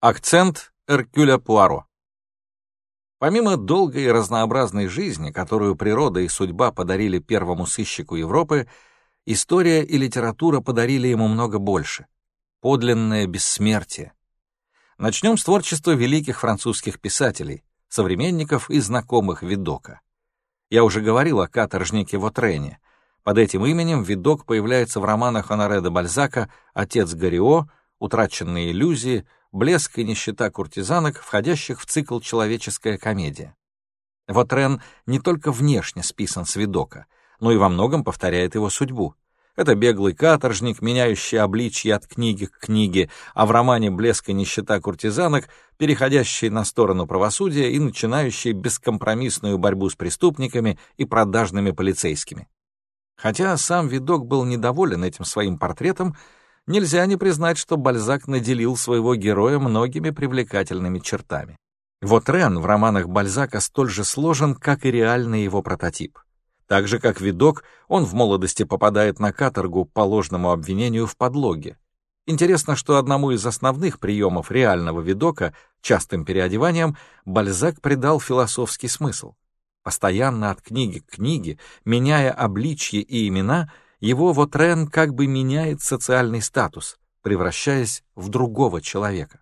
Акцент Эркюля Пуаро. Помимо долгой и разнообразной жизни, которую природа и судьба подарили первому сыщику Европы, история и литература подарили ему много больше. Подлинное бессмертие. Начнем с творчества великих французских писателей, современников и знакомых Видока. Я уже говорил о каторжнике Вотрене. Под этим именем Видок появляется в романах Анаре де Бальзака «Отец Горио», «Утраченные иллюзии», блеск и нищета куртизанок, входящих в цикл «Человеческая комедия». Вот Рен не только внешне списан с видока, но и во многом повторяет его судьбу. Это беглый каторжник, меняющий обличье от книги к книге, а в романе «Блеск и нищета куртизанок» переходящий на сторону правосудия и начинающий бескомпромиссную борьбу с преступниками и продажными полицейскими. Хотя сам видок был недоволен этим своим портретом, нельзя не признать, что Бальзак наделил своего героя многими привлекательными чертами. Вот Рен в романах Бальзака столь же сложен, как и реальный его прототип. Так же, как видок, он в молодости попадает на каторгу по ложному обвинению в подлоге. Интересно, что одному из основных приемов реального видока, частым переодеванием, Бальзак придал философский смысл. Постоянно от книги к книге, меняя обличье и имена — его Вотрен как бы меняет социальный статус, превращаясь в другого человека.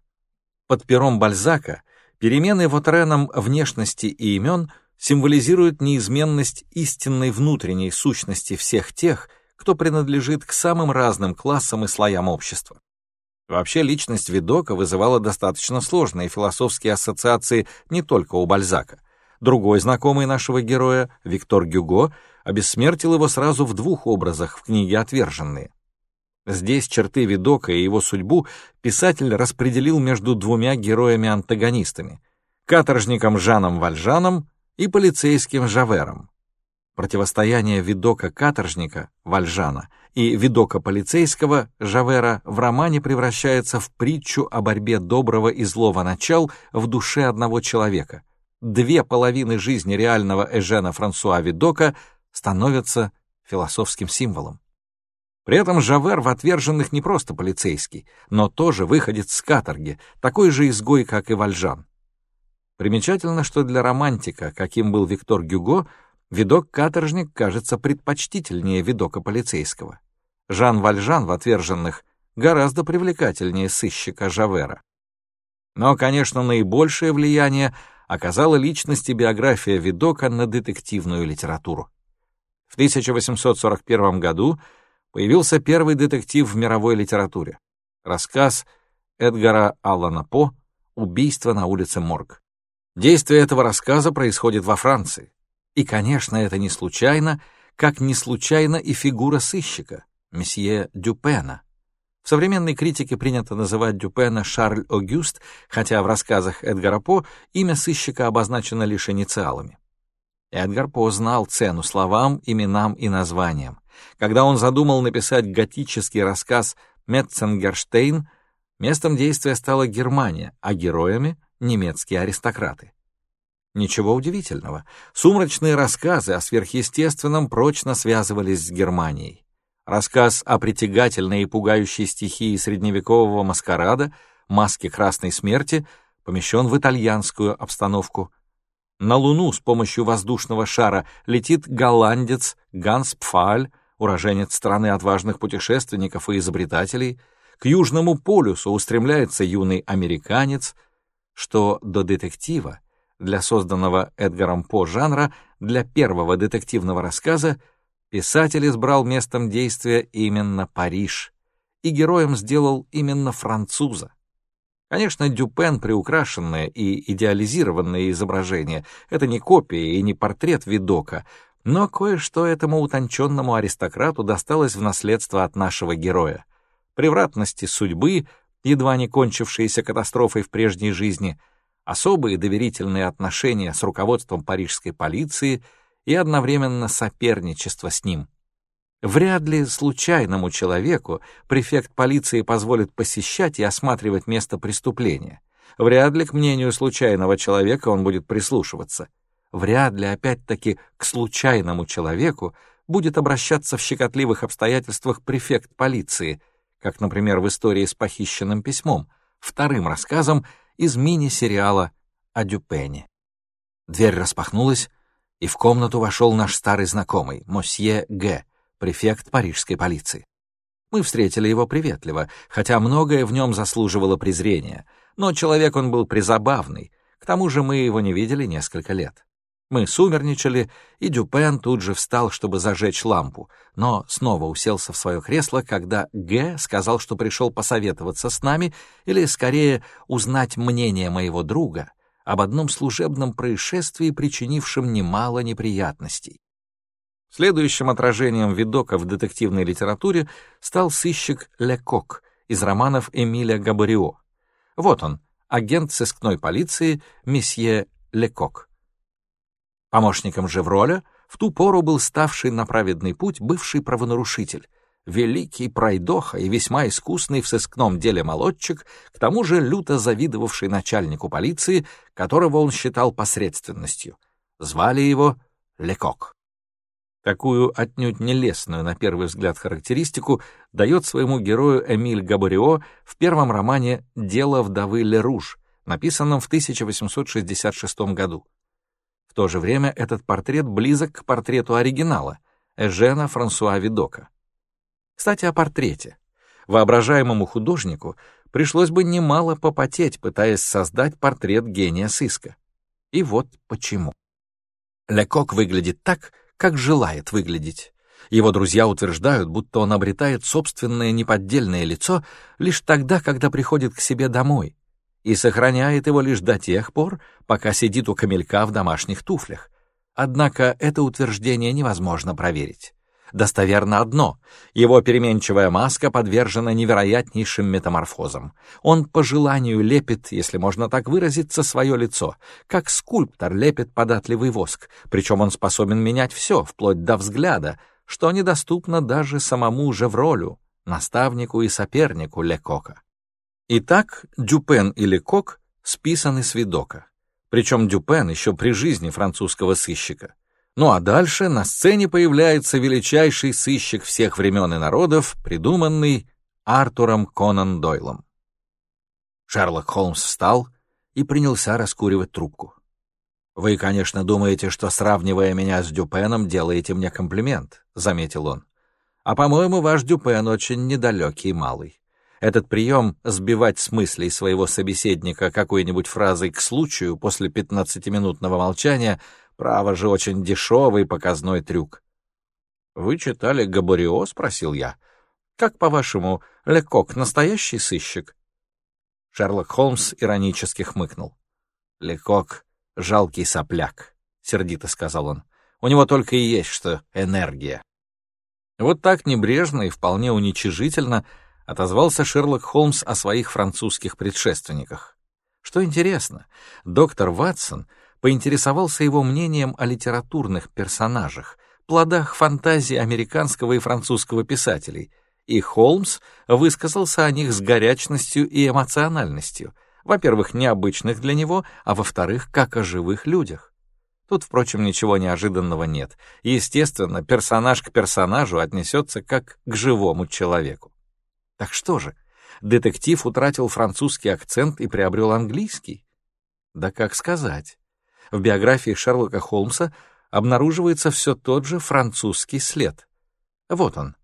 Под пером Бальзака перемены Вотреном внешности и имен символизируют неизменность истинной внутренней сущности всех тех, кто принадлежит к самым разным классам и слоям общества. Вообще личность Видока вызывала достаточно сложные философские ассоциации не только у Бальзака. Другой знакомый нашего героя, Виктор Гюго, обессмертил его сразу в двух образах в книге «Отверженные». Здесь черты Видока и его судьбу писатель распределил между двумя героями-антагонистами — каторжником Жаном Вальжаном и полицейским Жавером. Противостояние Видока-каторжника Вальжана и Видока-полицейского Жавера в романе превращается в притчу о борьбе доброго и злого начал в душе одного человека. Две половины жизни реального Эжена Франсуа Видока становятся философским символом. При этом Жавер в «Отверженных» не просто полицейский, но тоже выходит с каторги, такой же изгой, как и Вальжан. Примечательно, что для романтика, каким был Виктор Гюго, видок-каторжник кажется предпочтительнее видока полицейского. Жан Вальжан в «Отверженных» гораздо привлекательнее сыщика Жавера. Но, конечно, наибольшее влияние оказала личность и биография Видока на детективную литературу. В 1841 году появился первый детектив в мировой литературе. Рассказ Эдгара Аллана По «Убийство на улице Морг». Действие этого рассказа происходит во Франции. И, конечно, это не случайно, как не случайно и фигура сыщика, месье Дюпена. В современной критике принято называть Дюпена Шарль Огюст, хотя в рассказах Эдгара По имя сыщика обозначено лишь инициалами. Эдгар По знал цену словам, именам и названиям. Когда он задумал написать готический рассказ «Метценгерштейн», местом действия стала Германия, а героями — немецкие аристократы. Ничего удивительного. Сумрачные рассказы о сверхъестественном прочно связывались с Германией. Рассказ о притягательной и пугающей стихии средневекового маскарада, маске красной смерти, помещен в итальянскую обстановку — на Луну с помощью воздушного шара летит голландец Ганс Пфаль, уроженец страны отважных путешественников и изобретателей. К Южному полюсу устремляется юный американец. Что до детектива, для созданного Эдгаром По жанра, для первого детективного рассказа, писатель избрал местом действия именно Париж, и героем сделал именно француза. Конечно, Дюпен — приукрашенное и идеализированное изображение. Это не копия и не портрет Видока, но кое-что этому утонченному аристократу досталось в наследство от нашего героя. Превратности судьбы, едва не кончившиеся катастрофой в прежней жизни, особые доверительные отношения с руководством парижской полиции и одновременно соперничество с ним — Вряд ли случайному человеку префект полиции позволит посещать и осматривать место преступления. Вряд ли к мнению случайного человека он будет прислушиваться. Вряд ли, опять-таки, к случайному человеку будет обращаться в щекотливых обстоятельствах префект полиции, как, например, в истории с похищенным письмом, вторым рассказом из мини-сериала о Дюпене. Дверь распахнулась, и в комнату вошел наш старый знакомый, мосье Г., префект парижской полиции. Мы встретили его приветливо, хотя многое в нем заслуживало презрения, но человек он был призабавный, к тому же мы его не видели несколько лет. Мы сумерничали, и Дюпен тут же встал, чтобы зажечь лампу, но снова уселся в свое кресло, когда Г. сказал, что пришел посоветоваться с нами, или, скорее, узнать мнение моего друга об одном служебном происшествии, причинившем немало неприятностей. Следующим отражением видока в детективной литературе стал сыщик Лекок из романов Эмиля Габарио. Вот он, агент сыскной полиции месье Лекок. Помощником же в роли в ту пору был ставший на праведный путь бывший правонарушитель, великий пройдоха и весьма искусный в сыскном деле молодчик, к тому же люто завидовавший начальнику полиции, которого он считал посредственностью. Звали его Лекок. Такую отнюдь нелестную на первый взгляд характеристику дает своему герою Эмиль Габарио в первом романе «Дело вдовы Леруж», написанном в 1866 году то же время этот портрет близок к портрету оригинала Эжена Франсуа Видока. Кстати, о портрете. Воображаемому художнику пришлось бы немало попотеть, пытаясь создать портрет гения сыска. И вот почему. Лекок выглядит так, как желает выглядеть. Его друзья утверждают, будто он обретает собственное неподдельное лицо лишь тогда, когда приходит к себе домой, и сохраняет его лишь до тех пор, пока сидит у камелька в домашних туфлях. Однако это утверждение невозможно проверить. Достоверно одно — его переменчивая маска подвержена невероятнейшим метаморфозам. Он по желанию лепит, если можно так выразиться, свое лицо, как скульптор лепит податливый воск, причем он способен менять все, вплоть до взгляда, что недоступно даже самому Жевролю, наставнику и сопернику Лекока. Итак, Дюпен или Кок списаны с видока. Причем Дюпен еще при жизни французского сыщика. Ну а дальше на сцене появляется величайший сыщик всех времен и народов, придуманный Артуром Конан Дойлом. Шерлок Холмс встал и принялся раскуривать трубку. «Вы, конечно, думаете, что, сравнивая меня с Дюпеном, делаете мне комплимент», — заметил он. «А, по-моему, ваш Дюпен очень недалекий малый. Этот прием — сбивать с мыслей своего собеседника какой-нибудь фразой к случаю после пятнадцатиминутного молчания, право же очень дешевый показной трюк. «Вы читали Габарио?» — спросил я. «Как, по-вашему, Лекок настоящий сыщик?» Шерлок Холмс иронически хмыкнул. «Лекок — жалкий сопляк», — сердито сказал он. «У него только и есть что энергия». Вот так небрежно и вполне уничижительно — отозвался Шерлок Холмс о своих французских предшественниках. Что интересно, доктор Ватсон поинтересовался его мнением о литературных персонажах, плодах фантазии американского и французского писателей, и Холмс высказался о них с горячностью и эмоциональностью, во-первых, необычных для него, а во-вторых, как о живых людях. Тут, впрочем, ничего неожиданного нет. Естественно, персонаж к персонажу отнесется как к живому человеку. Так что же, детектив утратил французский акцент и приобрел английский? Да как сказать. В биографии Шерлока Холмса обнаруживается все тот же французский след. Вот он.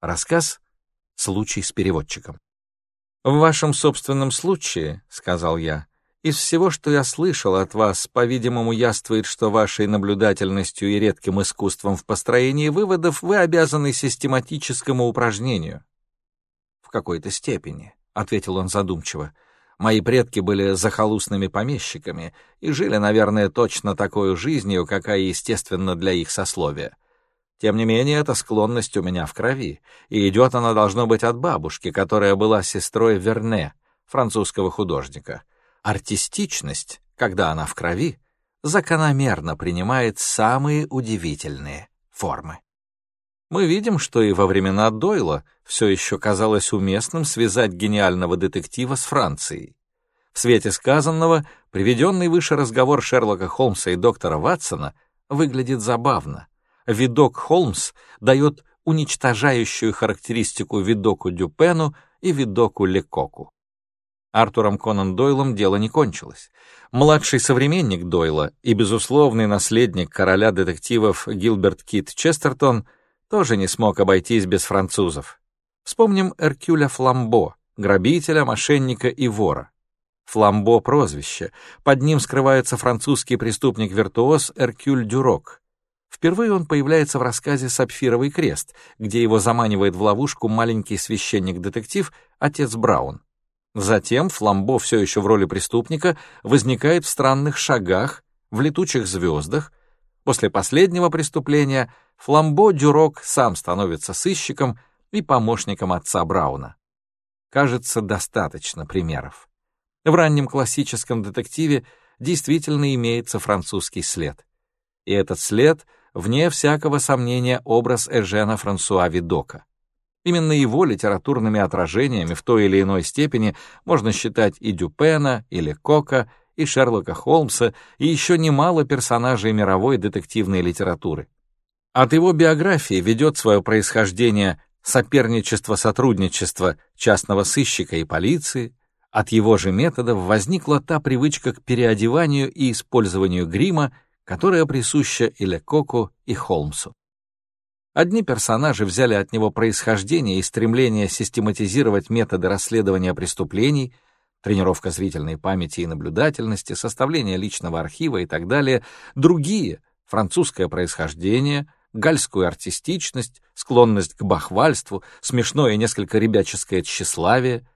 Рассказ «Случай с переводчиком». «В вашем собственном случае, — сказал я, — из всего, что я слышал от вас, по-видимому, яствует, что вашей наблюдательностью и редким искусством в построении выводов вы обязаны систематическому упражнению какой-то степени», — ответил он задумчиво. «Мои предки были захолустными помещиками и жили, наверное, точно такой жизнью, какая естественна для их сословия. Тем не менее, эта склонность у меня в крови, и идет она, должно быть, от бабушки, которая была сестрой Верне, французского художника. Артистичность, когда она в крови, закономерно принимает самые удивительные формы. Мы видим, что и во времена Дойла все еще казалось уместным связать гениального детектива с Францией. В свете сказанного, приведенный выше разговор Шерлока Холмса и доктора Ватсона выглядит забавно. Видок Холмс дает уничтожающую характеристику видоку Дюпену и видоку Лекоку. Артуром Конан Дойлом дело не кончилось. Младший современник Дойла и безусловный наследник короля детективов Гилберт Кит Честертон тоже не смог обойтись без французов. Вспомним Эркюля Фламбо, грабителя, мошенника и вора. Фламбо — прозвище. Под ним скрывается французский преступник-виртуоз Эркюль Дюрок. Впервые он появляется в рассказе «Сапфировый крест», где его заманивает в ловушку маленький священник-детектив, отец Браун. Затем Фламбо все еще в роли преступника возникает в странных шагах, в летучих звездах. После последнего преступления Фламбо Дюрок сам становится сыщиком и помощником отца Брауна. Кажется, достаточно примеров. В раннем классическом детективе действительно имеется французский след. И этот след, вне всякого сомнения, образ Эжена Франсуа Видока. Именно его литературными отражениями в той или иной степени можно считать и Дюпена, и Лекока, и Шерлока Холмса, и еще немало персонажей мировой детективной литературы. От его биографии ведет свое происхождение соперничество-сотрудничество частного сыщика и полиции, от его же методов возникла та привычка к переодеванию и использованию грима, которая присуща и Лекоку, и Холмсу. Одни персонажи взяли от него происхождение и стремление систематизировать методы расследования преступлений, тренировка зрительной памяти и наблюдательности, составление личного архива и так далее. Другие — французское происхождение, гальскую артистичность, склонность к бахвальству, смешное и несколько ребяческое тщеславие.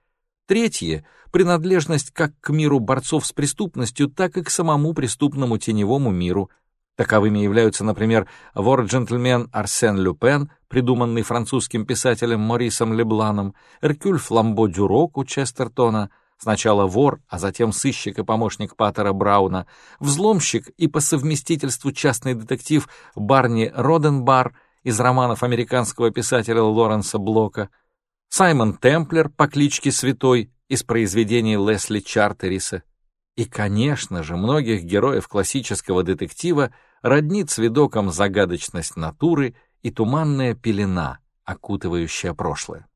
Третьи — принадлежность как к миру борцов с преступностью, так и к самому преступному теневому миру, Таковыми являются, например, вор-джентльмен Арсен Люпен, придуманный французским писателем Морисом Лебланом, Эркюль Фламбо Дюрок у Честертона, сначала вор, а затем сыщик и помощник Паттера Брауна, взломщик и по совместительству частный детектив Барни Роденбар из романов американского писателя Лоренса Блока, Саймон Темплер по кличке Святой из произведений Лесли Чартериса, и, конечно же, многих героев классического детектива роднит с видоком загадочность натуры и туманная пелена, окутывающая прошлое.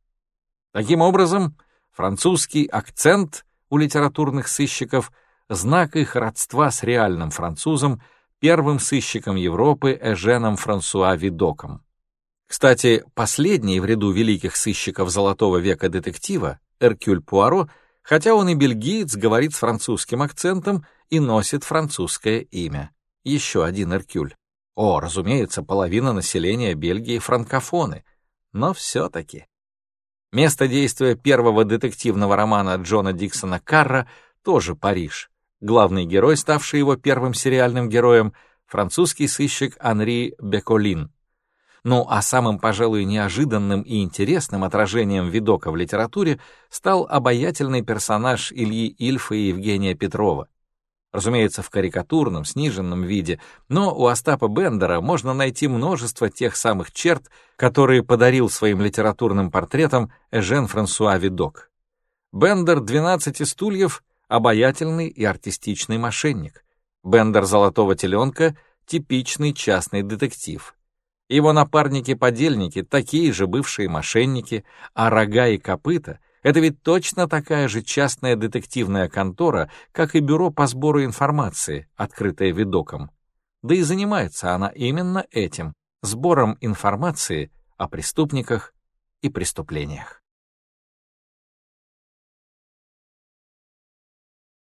Таким образом, французский акцент у литературных сыщиков — знак их родства с реальным французом, первым сыщиком Европы Эженом Франсуа Видоком. Кстати, последний в ряду великих сыщиков Золотого века детектива, Эркюль Пуаро, хотя он и бельгиец, говорит с французским акцентом и носит французское имя еще один Эркюль. О, разумеется, половина населения Бельгии франкофоны, но все-таки. Место действия первого детективного романа Джона Диксона Карра тоже Париж. Главный герой, ставший его первым сериальным героем, французский сыщик Анри Беколин. Ну а самым, пожалуй, неожиданным и интересным отражением видока в литературе стал обаятельный персонаж Ильи Ильфа и Евгения Петрова разумеется, в карикатурном, сниженном виде, но у Остапа Бендера можно найти множество тех самых черт, которые подарил своим литературным портретам Эжен Франсуа Видок. Бендер «12 стульев» — обаятельный и артистичный мошенник. Бендер «Золотого теленка» — типичный частный детектив. Его напарники-подельники — такие же бывшие мошенники, а рога и копыта — это ведь точно такая же частная детективная контора, как и бюро по сбору информации, открытое видоком. Да и занимается она именно этим — сбором информации о преступниках и преступлениях.